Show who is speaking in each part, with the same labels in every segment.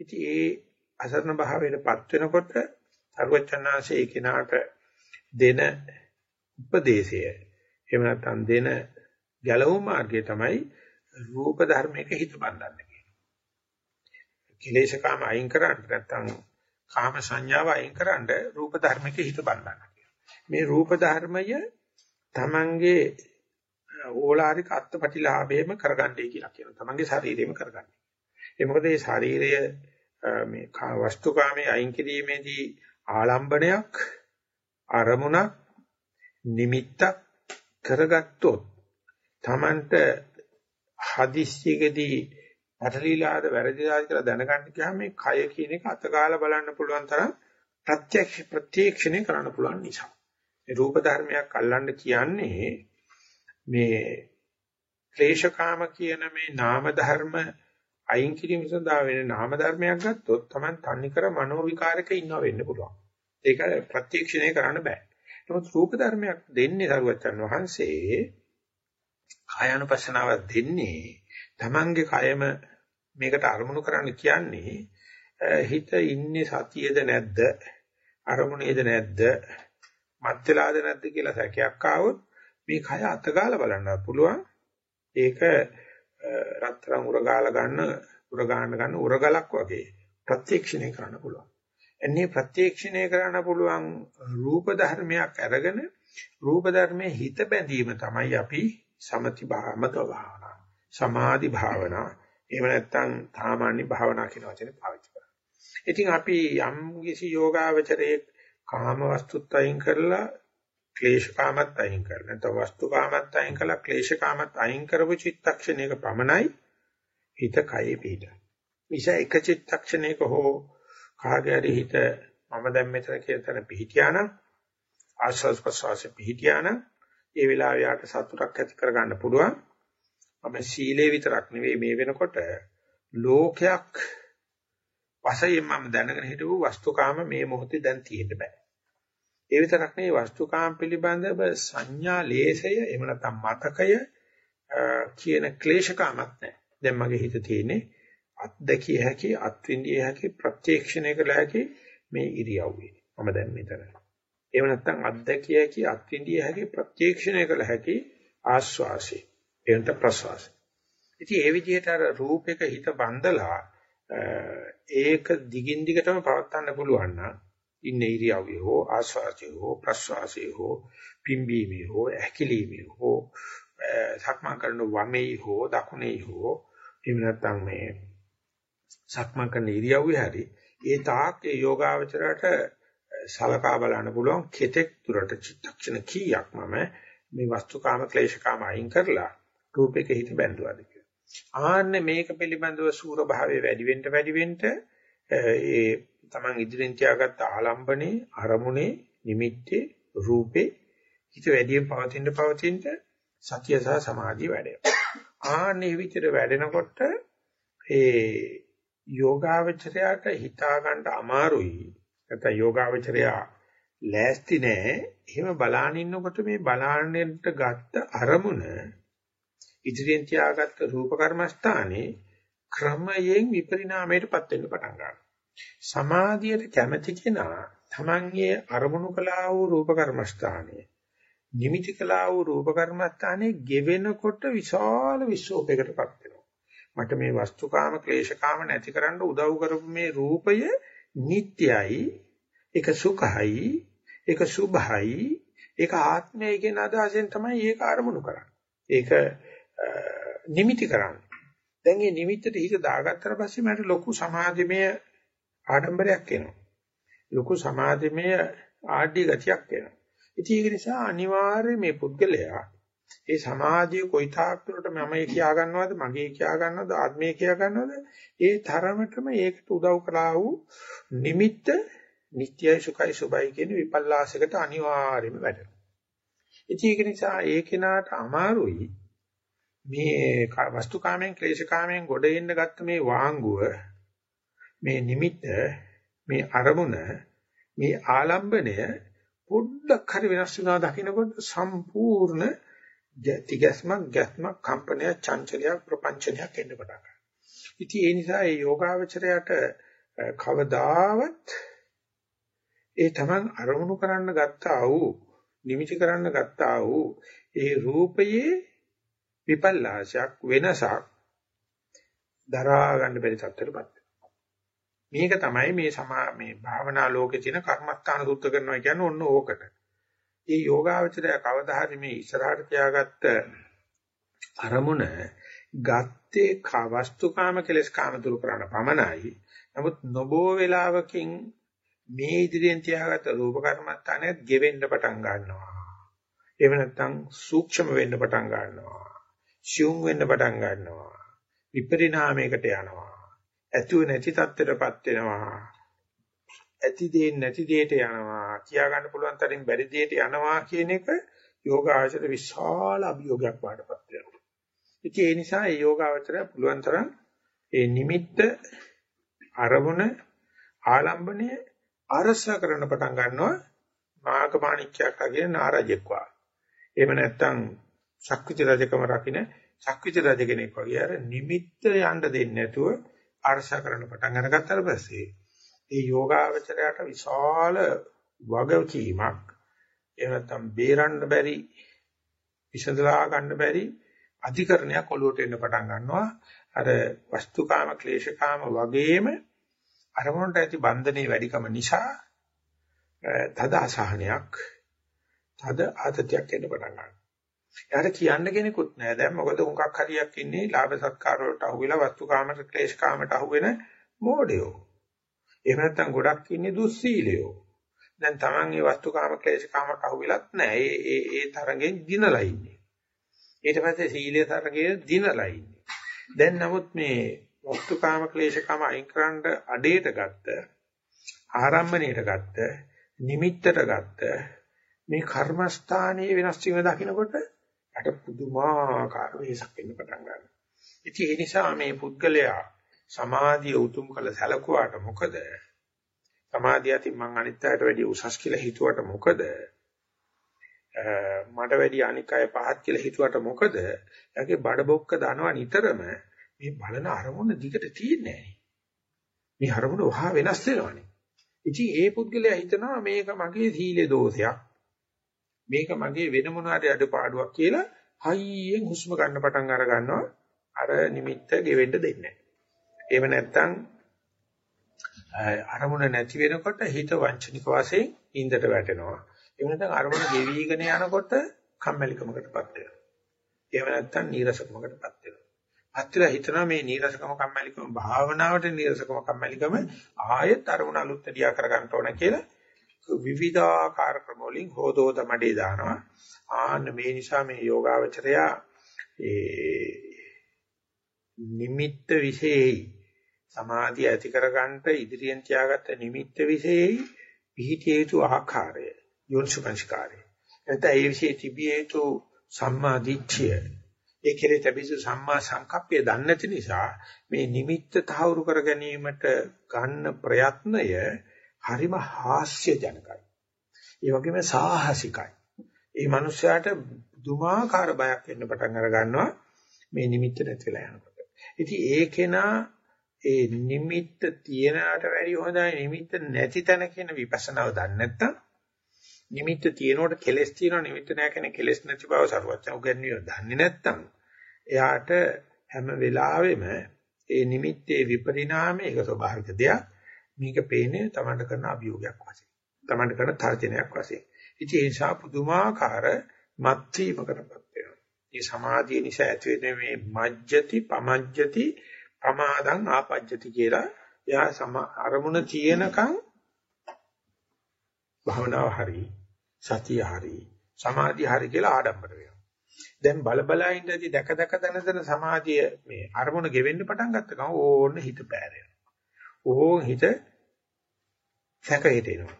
Speaker 1: ඉතින් ඒ අසරණ භාවයටපත් වෙනකොට සර්වචන්නාංශයේ කෙනාට දෙන උපදේශය එහෙම නැත්නම් දෙන ගැලවුම් මාර්ගය තමයි රූප ධර්මයක හිත බඳින්න කියන්නේ. කිලේශකාම අයින් කරන්න නැත්නම් කාම සංඥාව අයින් කරන්න රූප ධර්මයක හිත බඳින්න මේ රූප ධර්මය Tamange ඕලාරික අත්පටිලාභයම කරගන්නයි කියලා කියනවා. Tamange ශරීරෙම කරගන්න. ඒ මොකද මේ ශරීරය මේ වස්තුකාමයේ අයින් කිරීමේදී ආලම්බණයක් අරමුණක් නිමිත්තක් කරගත්තොත් Tamanට හදිස්සියකදී පැටලීලාද වැරදිලාද කියලා දැනගන්න ගියාම මේ කය කියන එක අතගාලා බලන්න පුළුවන් තරම් ප්‍රත්‍යක්ෂ ප්‍රත්‍යක්ෂණය කරන්න පුළුවන් නිසා. මේ රූප ධර්මයක් අල්ලන්න කියන්නේ මේ ක්ලේශකාම කියන මේ නාම ධර්ම අයින් කිරීම සඳහා වෙන නාම ධර්මයක් ගත්තොත් Taman තන්නේ කර මනෝ විකාරක ඉන්නව වෙන්න පුළුවන්. ඒක ප්‍රත්‍යක්ෂණය කරන්න බෑ. නමුත් රූප ධර්මයක් දෙන්නේ සරුවචන් වහන්සේ කායानुපස්සනාව දෙන්නේ Tamange කයම මේකට අරමුණු කරන්න කියන්නේ හිත ඉන්නේ සතියේද නැද්ද අරමුණේද නැද්ද මත් වෙලාද නැද්ද කියලා සැකයක් ආවොත් මේ කය අතගාලා බලන්න පුළුවන් ඒක රත්තරන් උරගාලා ගන්න උරගාන්න ගන්න උරගලක් වගේ ප්‍රත්‍යක්ෂණය කරන්න පුළුවන්. එන්නේ ප්‍රත්‍යක්ෂණය කරන්න පුළුවන් රූප ධර්මයක් අරගෙන රූප ධර්මයේ හිත බැඳීම තමයි අපි සමති භාමත භාවනා. සමාධි භාවනා. එහෙම නැත්නම් සාමාන්‍ය භාවනා කියන වචනේ පාවිච්චි කරනවා. ඉතින් අපි යම් කිසි යෝගාවචරයේ කාම වස්තුත් අයින් කරලා ක්ලේශ කාමත් අයින් කරලා නැත්නම් වස්තු කාමත් අයින් කළා ක්ලේශ කාමත් අයින් කරපු චිත්තක්ෂණයක පමණයි හිත කයේ පිහිට. මිස එක චිත්තක්ෂණයක හෝ කාගේ හරි හිත මම දැන් මෙතන කියන තැන පිහිටියා නම් ආශ්වාස ප්‍රශ්වාසයේ පිහිටියා නම් ඒ වෙලාව යාට සතුටක් ඇති කරගන්න පුළුවන්. මම සීලේ විතරක් නෙවෙයි මේ වෙනකොට ලෝකයක් වශයෙන් මම දැනගෙන හිටපු වස්තුකාම මේ මොහොතේ දැන් තියෙන්න බෑ. ඒ විතරක් නෙවෙයි වස්තුකාම පිළිබඳව සංඥා ලේසය එහෙම නැත්නම් මතකය කියන ක්ලේශකාමක් නැහැ. දැන් මගේ හිත තියෙන්නේ අත්දැකිය හැකි අත්විඳිය හැකි ප්‍රත්‍යක්ෂණය කළ හැකි මේ ඉරියව්වේ. මම දැන් මෙතන. එහෙම නැත්නම් අත්දැකිය හැකි අත්විඳිය හැකි ප්‍රත්‍යක්ෂණය කළ හැකි ආස්වාසි. එනත ප්‍රසවාසි. ඉතින් ඒ විදිහට අර රූපයක හිත බඳලා ඒක දිගින් දිගටම පවත්වන්න පුළුවන් නම් ඉන්න ඉරියව්වේ හෝ ආස්වාදයේ හෝ ප්‍රස්වාසයේ හෝ පිම්බීමේ හෝ ඇකිලීමේ හෝ සක්මන් කරන වමේ හෝ දකුණේ හෝ එහෙම නැත්නම් මේ සක්මන් කරන ඉරියව්වේ හරි ඒ තාක් ඒ යෝගාවචරයට සලකා බලන්න පුළුවන් කෙතෙක් දුරට චිත්තක්ෂණ කීයක් මම මේ වස්තුකාම ක්ලේශකාම අයින් කරලා රූපයක හිත බැඳුවාද කියලා. ආන්න මේක පිළිබඳව සූර භාවයේ වැඩි වෙන්න වැඩි වෙන්න ඒ Taman ඉදිරියෙන් තියාගත්ත ආලම්බනේ අරමුණේ නිමිත්තේ රූපේ හිත වැඩියෙන් පවතින පවතින සතිය සහ සමාධිය වැඩෙනවා. ආන්නේ විතර වැඩෙනකොට ඒ යෝගාවචරයට හිතා ගන්න අමාරුයි. නැත්නම් යෝගාවචරයා ලෑස්ති නෑ. එහෙම බලාන ඉන්නකොට මේ බලාන්නට ගත්ත අරමුණ ඉදිරියෙන් තියාගත්ත රූප කර්මස්ථානේ ක්‍රමයෙන් විපරිණාමයටපත් වෙන්න පටන් ගන්නවා. සමාධියට කැමැති කෙනා තමන්ගේ අරමුණු කළා වූ රූප කර්මස්ථානයේ නිමිති කළා වූ රූප කර්මස්ථානයේ ගෙවෙනකොට විශාල විශ්ෝපයකටපත් වෙනවා. මට මේ වස්තුකාම ක්ලේශකාම නැති කරන්න උදව් කරපු මේ රූපය නිට්ටයයි, ඒක සුඛයි, ඒක සුභයි, ඒක ආත්මය කියන අදහසෙන් තමයි ඒක අරමුණු කරන්නේ. ඒක නිමිති කරන්නේ. දැන් මේ නිමිත්තට හිත දාගත්තට පස්සේ මට ලොකු සමාධිමය ආඩම්බරයක් එනවා. ලොකු සමාධිමය ආඩ්‍ය ගතියක් එනවා. ඉතින් ඒක නිසා අනිවාර්යයෙන් මේ පුද්ගලයා ඒ සමාධිය කොයි තාක් දුරට මම කියා ගන්නවද මගේ කියා ගන්නවද ආත්මය කියා ගන්නවද ඒ තරමටම ඒකට උදව් කළා වූ නිමිත්ත නිට්යයි සුඛයි සුබයි කියන විපල්ලාසයකට අනිවාර්යයෙන්ම වැඩෙනවා. ඉතින් ඒක නිසා ඒ කෙනාට අමාරුයි මේ වස්තුකාමයෙන් ක්ලේශකාමයෙන් ගොඩ එන්න ගත්ත මේ වාංගුව මේ නිමිත්ත මේ අරමුණ මේ ආලම්බණය පොඩ්ඩක් හරි වෙනස් වෙනවා දකින්නකොට සම්පූර්ණ තිගැස්මක් ගැස්මක් කම්පනයක් චංචලයක් ප්‍රපංචනයක් එන්න පටන් ගන්නවා. ඉතින් ඒ නිසා මේ යෝගාවචරයට කවදාවත් ඒ තමන් අරමුණු කරන්න ගත්තා වූ නිමිති කරන්න ගත්තා වූ ඒ රූපයේ විපල්ලාශයක් වෙනසක් දරා ගන්න බැරි තත්ත්වයකටපත් මේක තමයි මේ සමා මේ භාවනා ලෝකේ තියෙන කර්මස්ථාන සුද්ධ කරනවා කියන්නේ ඔන්න ඕකට. මේ යෝගාවචරය කවදා හරි මේ ඉස්සරහට තියාගත්ත අරමුණ ගත්තේ වස්තුකාම කෙලස් කාම දුරු කරන්න පමණයි. නමුත් නොබෝ වේලාවකින් මේ ඉදිරියෙන් තියාගත්ත රූප කර්මස්ථානයත් ගෙවෙන්න පටන් ගන්නවා. එහෙම නැත්නම් සූක්ෂම වෙන්න පටන් ගන්නවා. ශියුම් වෙන්න පටන් ගන්නවා. විපරිණාමයකට යනවා. ඇතුව නැති තත්ත්වයටපත් වෙනවා. ඇති දේ නැති දෙයට යනවා. කියා ගන්න පුළුවන් තරම් බැරි දෙයට යනවා කියන එක යෝගාචර විශාල අභියෝගයක් වඩපත් වෙනවා. ඉතින් ඒ නිසා ඒ යෝගාචරය පුළුවන් තරම් ඒ නිමිත්ත අරමුණ ආලම්බණය අරස කරන පටන් ගන්නවා මාගමාණික්‍යයක් අගෙන නාරජෙක් වා. එහෙම නැත්නම් ශක්විති රජකම රකින්න ශක්විති රජ කෙනෙක් වගේ. අර නිමිත්ත යන්න දෙන්නේ නැතුව අරස කරන පටන් අරගත්තාට පස්සේ ඒ යෝගාවචරයට විශාල වගකීමක්. එහෙම නැත්නම් බේරන්න බැරි විසඳලා ගන්න බැරි අධිකරණයක් ඔලුවට එන්න පටන් ගන්නවා. අර වස්තුකාම ක්ලේශකාම වගේම අරමුණට ඇති බන්ධනේ වැඩිකම නිසා තද අසහනයක් තද ආතතියක් එන්න පටන් ගන්නවා. එයාට කියන්න කෙනෙකුත් නැහැ. දැන් මොකද උන්කක් හරියක් ඉන්නේ ලාභ සත්කාර වලට අහුවෙලා වස්තුකාමට ක්ලේශකාමට අහුවෙන මෝඩයෝ. එහෙම නැත්නම් ගොඩක් ඉන්නේ දුස්සීලයෝ. දැන් Taman මේ වස්තුකාම ක්ලේශකාමට අහුවෙලත් නැහැ. ඒ ඒ ඒ තරගෙන් දිනලා ඉන්නේ. ඊට පස්සේ සීලයේ තරගයේ දිනලා ඉන්නේ. දැන් නමුත් මේ වස්තුකාම ක්ලේශකාම අයින් කරන්න අඩේට ගත්ත ආරම්භණයට ගත්ත නිමිත්තට ගත්ත මේ කර්මස්ථානයේ වෙනස් වීම දකිනකොට යට පුදුමාකාර වෙහසක් වෙන්න පටන් ගන්නවා. ඉතින් ඒ නිසා මේ පුද්ගලයා සමාධිය උතුම් කළ සැලකුවාට මොකද? සමාධිය අතින් මං අනිත් අයට වැඩිය උසස් කියලා හිතුවට මොකද? මට වැඩි අනික් අය පහත් කියලා හිතුවට මොකද? එයාගේ බඩ බොක්ක දනවා නිතරම මේ බලන අරමුණ දිගට තියෙන්නේ මේ අරමුණ වහා වෙනස් වෙනවනේ. ඉතින් ඒ පුද්ගලයා හිතනවා මේක මගේ සීලේ දෝෂයක්. මේක මගේ වෙන මොනවාරි අඩපාඩුවක් කියලා හයියෙන් හුස්ම ගන්න පටන් අර ගන්නවා. අර නිමිත්ත ගෙවෙන්න දෙන්නේ නැහැ. එහෙම නැත්නම් අරමුණ නැති වෙනකොට හිත වංචනික වශයෙන් ඉන්දට වැටෙනවා. එහෙම නැත්නම් අරමුණ ගෙවිගෙන යනකොට කම්මැලිකමකටපත් වෙනවා. එහෙම නැත්නම් නීරසකමකටපත් වෙනවා. අත්‍යලා හිතනවා මේ නීරසකම කම්මැලිකම භාවනාවට නීරසකම කම්මැලිකම ආයෙත් අරමුණ අලුත් දියා කර ගන්න ඕන කියලා විවිධාකාර ක්‍රම වලින් හොදෝද මඩේ දානවා. ආන්න මේ නිසා මේ යෝගාවචරයා ඒ නිමිත්ත විශේෂයි. සමාධිය ඇති කරගන්නට ඉදිරියෙන් තියාගත්ත නිමිත්ත විශේෂයි. පිහිටිය යුතු ආකාරය යොන්සුකංශකාරය එතන ඒ විශේෂ තිබිය යුතු සම්මා දිට්ඨිය. ඒ කෙරේ තිබිසු සම්මා සංකප්පය දන්නේ නැති නිසා මේ නිමිත්ත තහවුරු කර ගැනීමට ගන්න ප්‍රයත්නය හරිම හාස්‍යජනකයි. ඒ වගේම සාහසිකයි. ඒ මනුස්සයාට දුමාකාර බයක් එන්න පටන් අර ගන්නවා මේ නිමිත්ත නැති වෙලා යනකොට. ඉතින් ඒකේනා ඒ නිමිත්ත තියනකට වැඩිය හොඳයි නිමිත්ත නැති තැන කියන විපස්සනාව දන්නේ නැත්තම් නිමිත්ත තියෙනකොට කෙලස් තියෙනවා නිමිත්ත නැහැ කියන කෙලස් නැති බව සරුවච්ච උගන්වන්නේ දන්නේ නැත්තම් එයාට හැම වෙලාවෙම ඒ නිමිත්තේ විපරිණාමය ඒක ස්වභාවික දෙයක් මේක පේන්නේ තමන්ට කරන අභියෝගයක් වශයෙන් තමන්ට කරන තර්ජනයක් වශයෙන් ඉතින් ඒ නිසා පුදුමාකාර මත් වීමකටපත් වෙනවා මේ සමාධිය නිසා ඇති වෙන මේ මජ්ජති පමජ්ජති ප්‍රමාදං ආපජ්ජති කියලා එයා අරමුණ තියෙනකන් භවනාව හරි සතිය හරි සමාධිය හරි කියලා ආඩම්බර වෙනවා. දැන් බල බලා ඉඳදී දැක දැක දන දන සමාධිය මේ අරමුණ ගෙවෙන්න පටන් ගත්ත ගමන් ඕන්න හිත පෑරෙනවා. ඕන් හිත සැකයට එනවා.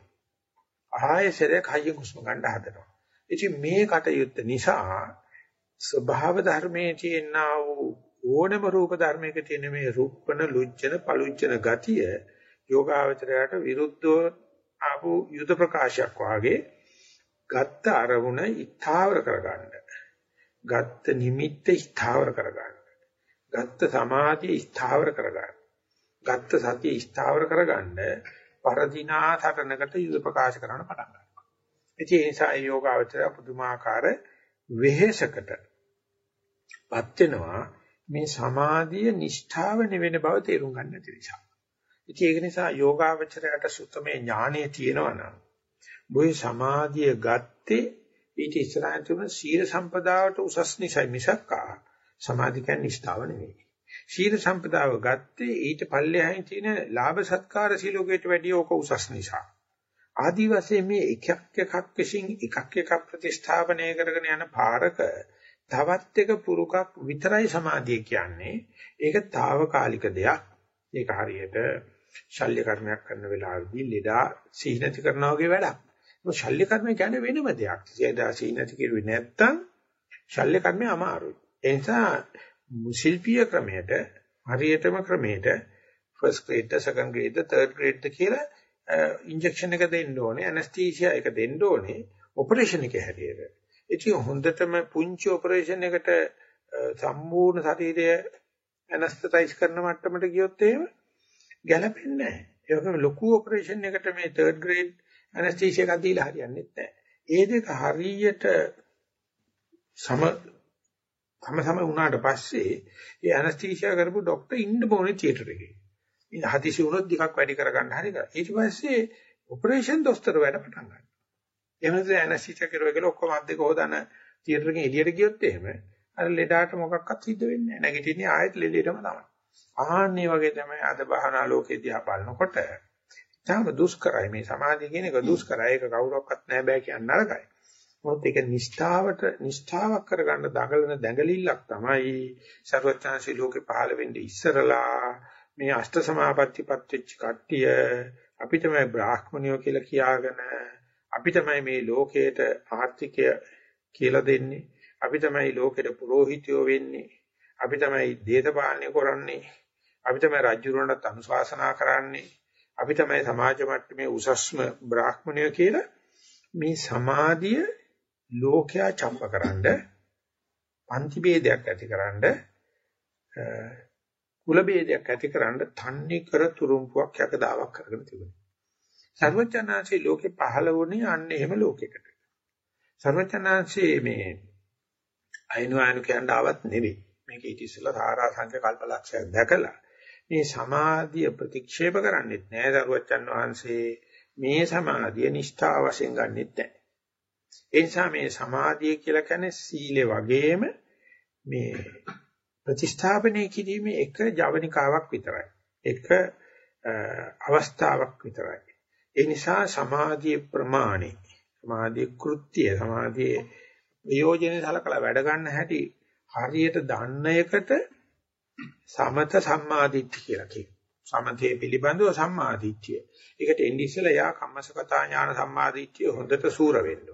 Speaker 1: ආයෙසරයක් හයියෙන් හුස්ම ගන්න හදනවා. ඉතින් මේ කටයුත්ත නිසා ස්වභාව ධර්මයේ තියෙනා වූ ඕනම රූප ධර්මයක තියෙන මේ රුප්පන ලුච්චන පලුච්චන ගතිය යෝගාවචරයට විරුද්ධව ආපු යුද ප්‍රකාශයක් වාගේ ගත්ත අරමුණ ඉස්තාවර කරගන්න. ගත්ත නිමිත්ත ඉස්තාවර කරගන්න. ගත්ත සමාධිය ඉස්තාවර කරගන්න. ගත්ත සතිය ස්ථාවර කරගන්න පරදිනා සටනකට යුද ප්‍රකාශ කරන්න පටන් ගන්නවා. ඒ නිසා යෝගාවචර පුදුමාකාර වෙහෙසකටපත් වෙනවා මේ සමාධිය නිෂ්ඨාව නෙවෙන බව තේරුම් ගන්න නැති නිසා. ඉතින් ඒක නිසා යෝගාවචරයට සුත්තමේ ඥානෙ තියෙනවා නම් බොයි සමාධිය ගත්තේ ඊට ඉස්සරහින් තිබුණ සීල සම්පදාවට උසස් නිසයි මිසක්කා සමාධි කියන්නේ නිෂ්ඨාව නෙවෙයි. සීල සම්පදාව ගත්තේ ඊට පල්ලෙහායින් තියෙන ලාභ සත්කාර සීලෝකයට වැඩිය ඕක උසස් නිසා. ආදි වශයෙන් මේ එකක් එකක් විසින් එකක් එකක් ප්‍රතිස්ථාපනය කරගෙන යන පාරක තවත් එක පුරුකක් විතරයි සමාධිය කියන්නේ. ඒක తాවකාලික දෙයක්. ඒක හරියට ශල්‍ය කර්මයක් කරන වෙලාවේදී ලෙඩා සීනති කරනවා වගේ වැඩක්. මොකද ශල්‍ය කර්මය කියන්නේ වෙනම දෙයක්. ලෙඩා සීනති කෙරුවේ නැත්තම් ශල්‍ය කර්මය අමාරුයි. ඒ නිසා ශිල්පීය ක්‍රමයට හරියටම ක්‍රමයට first grade second grade third grade කියලා ඉන්ජෙක්ෂන් එක දෙන්න ඕනේ ඇනස්තීසියා එක දෙන්න ඕනේ ඔපරේෂන් එකේ හැටියට. ඉතින් හොඳටම පුංචි ඔපරේෂන් එකට සම්පූර්ණ ශරීරය ඇනස්තටයිස් කරන මට්ටමට ගියොත් එහෙම ගැලපෙන්නේ නැහැ. ඒ වගේම ලොකු ඔපරේෂන් එකට මේ තර්ඩ් ග්‍රේඩ් ඇනස්තීසියා එකක් දීලා හරියන්නේ නැහැ. ඒ දෙක හරියට සම තම සම වුණාට පස්සේ ඒ ඇනස්තීසියා කරපු ડોක්ටර් ඉන්න ඕනේ තියටර් එකේ. ඉතින් හදිසි වුණොත් ටිකක් වැඩි කරගන්න හරි කරා. ඊට පස්සේ ඔපරේෂන් දොස්තර වැඩ පටන් ගන්නවා. එහෙම නැත්නම් ඇනස්තීසියා කරුවා කියලා ඔක්කොම අත් දෙක හොදන තියටර් එකෙන් එළියට ගියොත් එහෙම අර ලෙඩාට මොකක්වත් සිද්ධ වෙන්නේ නැහැ. නැගිටින්නේ ආයෙත් ලෙඩේටම තමයි. ආන්නේ වගේ තමයි අද බහනා ලෝකේ දිහා බලනකොට තාම දුෂ්කරයි මේ සමාධිය කියන එක දුෂ්කරයි. ඒක කවුරක්වත් නැහැ බෑ කියන්න නරකයි. මොකද ඒක නිෂ්ඨාවට නිෂ්ඨාවක් කරගන්න දඟලන දැඟලිල්ලක් තමයි ਸਰවඥාන්සේ ලෝකේ පහළ වෙන්නේ ඉස්සරලා. මේ අෂ්ට සමාපත්තිපත් වෙච්ච කට්ටිය අපි තමයි බ්‍රාහ්මණයෝ කියලා කියාගෙන අපි තමයි මේ ලෝකයට ආර්ථිකය කියලා දෙන්නේ අපි තමයි ලෝකෙට පූජිතයෝ වෙන්නේ අපි තමයි දේශපාලනය කරන්නේ අපි තමයි රජුරණට අනුශාසනා කරන්නේ අපි තමයි සමාජ මට්ටමේ උසස්ම බ්‍රාහ්මණයෝ කියලා මේ සමාධිය ලෝකයා චම්පකරනද පන්ති ભેදයක් ඇතිකරනද කුල ભેදයක් ඇතිකරනද තන්නේ කර තුරුම්පුවක් යකදාවක් කරගෙන තිබුණා. සර්වචනාංශේ ලෝකේ පහළ වුණේ අන්න එහෙම ලෝකයකට. සර්වචනාංශේ මේ අයනු අයනු කියන ආවත් නෙවෙයි. මේක ඊට ඉස්සෙල්ලා සාරා සංඛ්‍ය කල්පලක්ෂයක් දැකලා මේ සමාධිය ප්‍රතික්ෂේප කරන්නේත් නෑ සර්වචන් වහන්සේ මේ සමාධිය නිෂ්ඨා වශයෙන් ගන්නෙත් නෑ. ඒ නිසා මේ සමාධිය කියලා කියන්නේ සීලේ වගේම මේ ප්‍රතිස්ථාපනය කිරීමේ එක ජවනිකාවක් විතරයි. එක අවස්ථාවක් විතරයි. ඒ නිසා සමාධියේ ප්‍රමාණය, සමාධියේ කෘත්‍ය, සමාධියේ ප්‍රයෝජනෙ සලකලා වැඩ ගන්න හැටි හරියට දන්න එකට සමත සම්මාදිට්ඨිය කියලා කියනවා. සමතේ පිළිබඳව සම්මාදිට්ඨිය. ඒකට එන්නේ ඉස්සෙල්ලා යා කම්මසකතා ඥාන සම්මාදිට්ඨිය හොඳට සූර වෙන්න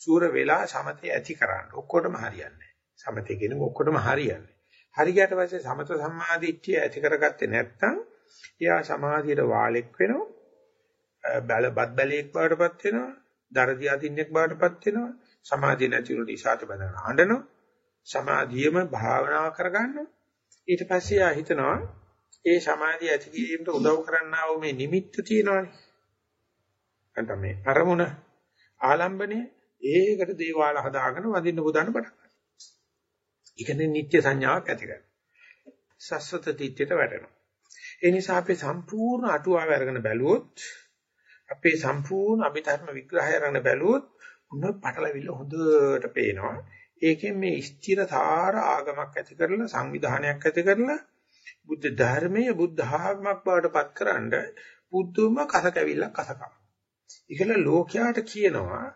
Speaker 1: සූර වෙලා සමතේ ඇති කරන්න. ඔක්කොටම හරියන්නේ සමතේ කියන්නේ ඔක්කොටම හරියන්නේ. හරි ගියට පස්සේ සමත සම්මාදිට්ඨිය ඇති කරගත්තේ නැත්නම් එයා සමාධියට වාලෙක් වෙනවා. බල බත් බැලේක් බවටපත් වෙනවා. දරදී අදින්නෙක් බවටපත් වෙනවා. සමාධිය නැති උනට ඉසాత බඳන හඬනවා. සමාධියම භාවනාව කරගන්නවා. ඊට පස්සේ ආ හිතනවා ඒ සමාධිය ඇති කිරීමට උදව් කරන්නා වූ මේ නිමිත්ත තියෙනවානේ. නැත්නම් මේ අරමුණ ආලම්බනේ ඒකට දේවාල හදාගෙන වදින්න පුදන්න පටන් ගන්නවා. ඒකනේ නිත්‍ය සංඥාවක් ඇති කරනවා. සස්සත දිට්ඨියට වැටෙනවා. ඒ නිසා අපි සම්පූර්ණ අටුවාව අරගෙන බැලුවොත් අපේ සම්පූර්ණ අභිධර්ම විග්‍රහය අරගෙන බැලුවොත් උන පටලවිල්ල හොඳට පේනවා. ඒකෙන් මේ ස්ථිරතර ආගමක් ඇති කරලා සංවිධානයක් ඇති කරලා බුද්ධ ධර්මයේ බුද්ධ ආගමක් බවට පත්කරනද බුදුම කස කැවිල්ලක් කසකම. ඒකල ලෝකයාට කියනවා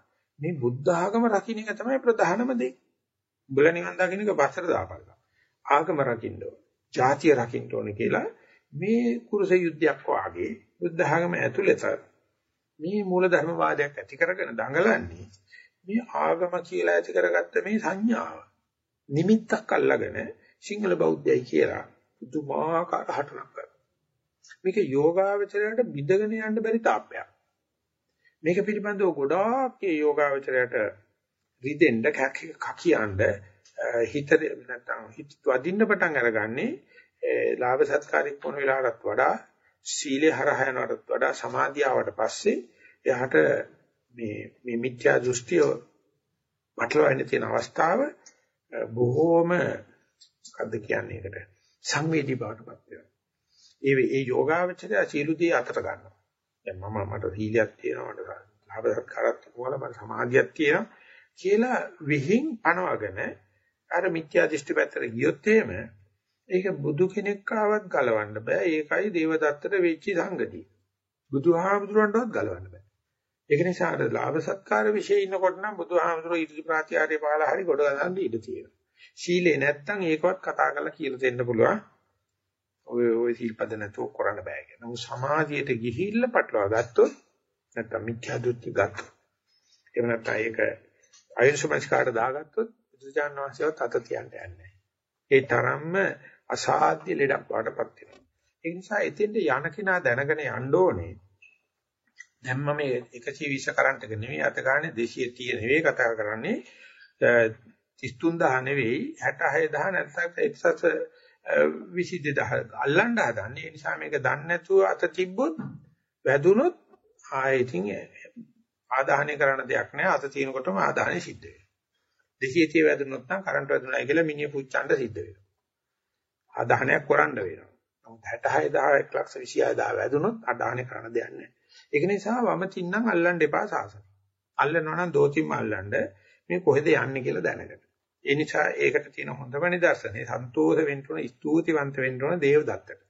Speaker 1: මේ බුද්ධ ආගම රකින්න එක තමයි ප්‍රධානම දේ. උඹලා නිවන් දකින්න එක පස්සට දාපල්ලා. ආගම රකින්න ඕන. ජාතිය රකින්න ඕන කියලා මේ කුරුස යුද්ධයක් වාගේ බුද්ධ ආගම ඇතුළත මේ මූල ධර්මවාදයක් ඇති කරගෙන දඟලන්නේ මේ ආගම කියලා ඇති කරගත්ත මේ සංඥාව. නිමිත්තක් අල්ලගෙන සිංහල බෞද්ධයයි කියලා පුදුමාකාර හටනක් කරනවා. මේක යෝගාවචරයට බිඳගෙන යන්න බැරි තාප්පයක්. මේක පිළිබඳව ගොඩාක් ඒ යෝගාවචරයට රිදෙන්න කකියන්න හිත නැත්තම් හිත වදින්න පටන් අරගන්නේ ලාභ සත්කාරික වුණ වෙලාවකට වඩා සීලේ හරහා යනවට වඩා සමාධිය ආවට පස්සේ එයාට මේ මේ මිත්‍යා දෘෂ්ටිය වටලවන්න තියෙන අවස්ථාව බොහෝම මොකද්ද කියන්නේ ඒකට සංවේදී බවටපත් වෙනවා. ඒ ඒ යෝගාවචරය සීලුදී අතට ගන්නවා. දැන් මම මට සීලයක් තියෙනවා මට ලාභ සත්කාරයක් තියෙනවා මට සමාධියක් තියෙනවා කියලා විහිං පනවගෙන අර මිත්‍යා දෘෂ්ටි පැත්තට ගියොත් එහෙම ඒක බුදු කෙනෙක් ආවත් ගලවන්න බෑ ඒකයි දේවදත්තට වෙච්ච සංගතිය බුදුහාමුදුරන්ටවත් ගලවන්න බෑ ඒක නිසා අර ලාභ සත්කාර વિશે ඉන්නකොට නම් බුදුහාමුදුරෝ ඉදිරි ප්‍රාතිහාර්ය පාලා හරි කොට ගන්න ඉඩ තියෙනවා. සීලේ නැත්තම් ඒකවත් කතා කරලා කියලා දෙන්න පුළුවන්. ඔය ඔය සීල්පද නැතුව කරන්න බෑ කියන. නමුත් සමාධියට ගිහිල්ලා පටලවා ගත්තොත් නැත්තම් මිත්‍යා දෘෂ්ටි ගත්තොත් එහෙම නැත්නම් ඒක අයෝනිසමස්කාරට දාගත්තොත් බුදුජාන විශ්වයත් අත තියන්න යන්නේ ඒ තරම්ම අසාධ්‍ය ලෙඩක් වඩපත් වෙනවා. ඒ නිසා එතෙන්ට යන කෙනා දැනගෙන යන්න ඕනේ. දැන් මම 120 කරන්ට් එක නෙවෙයි අත ගන්න 230 නෙවෙයි කතා කරන්නේ 33000 නෙවෙයි 66000 නැත්නම් එක්සස් 22000 අල්ලන්න හදන්නේ. ඒ නිසා මේක දන්නේ නැතුව අත තිබ්බොත් වැදුනොත් ආයෙකින් ආදාහනය කරන්න දෙයක් නැහැ. අත තියෙනකොටම ආදාහනය සිද්ධ වෙනවා. 230 වැදුනොත් නම් කරන්ට් වැදුනායි කියලා මිනිහ පුච්චන්න සිද්ධ වෙනවා. ආදාහනයක් කරන්න වෙනවා. නමුත් 66000 126000 වැදුනොත් ආදාහනය කරන්න දෙයක් නැහැ. ඒක නිසා වම තින්නම් අල්ලන්න එපා සාසන. අල්ලනවා නම් දෝතිම්ම අල්ලන්න මේ කොහෙද යන්නේ කියලා දැනගන්න. ඒ නිසා ඒකට තියෙන හොඳම නිදර්ශනේ සන්තෝෂ වෙන්න උන ස්තුතිවන්ත වෙන්න උන දේවදත්තට.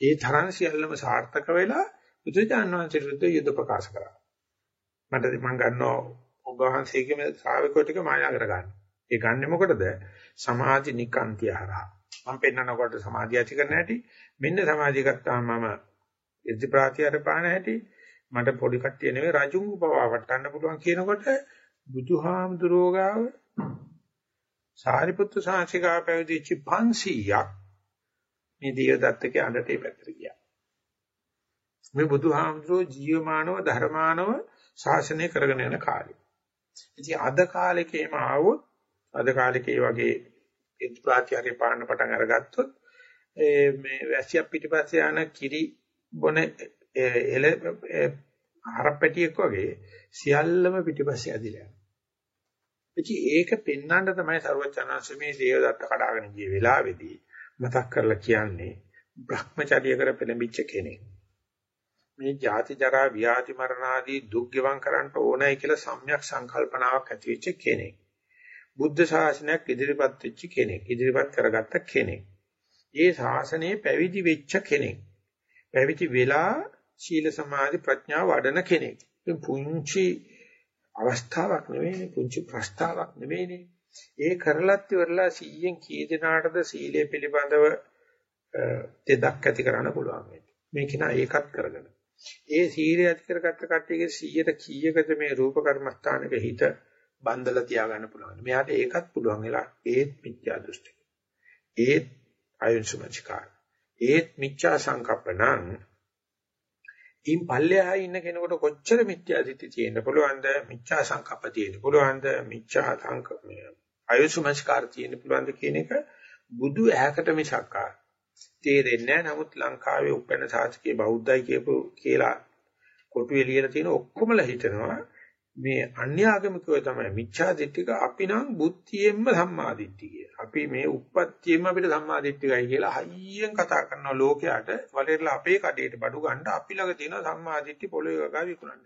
Speaker 1: ඒ තරම් සියල්ලම සාර්ථක වෙලා බුදුචාන් වහන්සේ විරුද්ධ යුද්ධ ප්‍රකාශ කරා. මට මම ගන්නවා ඔබ වහන්සේගේ ශ්‍රාවකයෝ ටික මායා කරගන්න. ඒ ගන්නෙ මොකටද? සමාධි නිකාන්තිය හරහා. මම පෙන්නනකොට සමාධිය ඇති කරන්න හැටි මෙන්න සමාධිය ගත්තාම මම ඉර්ධි ප්‍රාතිහාර පාන හැටි මට පොඩි කට්ටිය නෙවෙයි රජුන් උපවවට්ටන්න පුළුවන් කියනකොට බුදුහාමුදුරුවෝ ගාව සාරිපුත්තු සාංශිකා පැවිදිච්ච 500ක් මේ දියදත්තගේ අඬට පැත්තට ගියා. මේ බුදුහාමුදුරුවෝ ජීවමානව ධර්මානව ශාසනය කරගෙන යන කාලේ. ඉතින් අද කාලෙකේම ආවොත් අද කාලෙකේ වගේ ඉස්ප්‍රාත්‍යරේ පාන්න පටන් අරගත්තොත් මේ වැසියක් පිටිපස්සේ යන කිරි බොන එල හරපැටියෙක් වගේ සියල්ලම පිටිපස්සේ ඇදිලා යනවා. ඉතින් ඒක පෙන්වන්න තමයි ਸਰවචනංශ මේ දේවදත්ත කඩාගෙන ගිය වෙලාවේදී මතක් කරලා කියන්නේ Brahmacharya කර පෙළඹිච්ච කෙනෙක්. මේ ජාති ජරා ව්‍යාධි මරණ ආදී දුක් ගෙවම් කරන්න ඕනයි කියලා සම්‍යක් සංකල්පනාවක් ඇති වෙච්ච කෙනෙක්. බුද්ධ ශාසනයක් ඉදිරිපත් වෙච්ච කෙනෙක්. ඉදිරිපත් කරගත්ත කෙනෙක්. ඒ ශාසනයේ පැවිදි වෙච්ච කෙනෙක්. පැවිදි වෙලා ශීල සමාධි ප්‍රඥා වඩන කෙනෙක්. පුංචි අවස්ථාවක් නෙවෙයිනේ පුංචි ප්‍රස්තාවක් නෙවෙයිනේ. ඒ කරලත් ඉවරලා 100න් කී දෙනාටද සීලය පිළිබඳව දෙදක් ඇති කරන්න පුළුවන් වෙන්නේ. මේක නා ඒකත් කරගෙන. ඒ සීලය ඇති කරගත්ත කට්ටියගේ 100ට කීයකද මේ රූප කර්මස්ථානක හිත බන්දලා තියාගන්න පුළුවන්. මෙයාට ඒකත් පුළුවන් වෙලා ඒත් මිත්‍යා දෘෂ්ටි. ඒත් අයුන්සුමචිකාර. ඒත් මිච්ඡා සංකප්පණං ඉන් පල්ලෙහා ඉන්න කෙනෙකුට කොච්චර මිත්‍යා දිට්ඨි තියෙන්න පුළුවන්ද? මිච්ඡා සංකප්ප තියෙන්න පුළුවන්ද? මිච්ඡා සංකප්ප අයුසුමස්කාර තියෙන්න පුළුවන්ද කියන එක බුදු ඇහැකට මිසක්කා තේරෙන්නේ නැහැ. නමුත් ලංකාවේ උපැන්න සාසකයේ බෞද්ධයි කියපු කියලා කොටුවේ ලියලා තියෙන ඔක්කොමලා හිතනවා මේ අන්‍යාගමිකයෝ තමයි මිච්ඡා දිට්ඨික අපි නම් බුද්ධියෙන්ම සම්මා දිට්ඨිය කියලා. අපි මේ උප්පත්තියෙම අපිට සම්මා දිට්ඨිකයි කියලා හයියෙන් කතා කරනවා ලෝකයට වලේරලා අපේ කඩේට බඩු ගන්න අපි ළඟ තියෙන සම්මා දිට්ඨි පොළොවේ වගා විකුණන්න.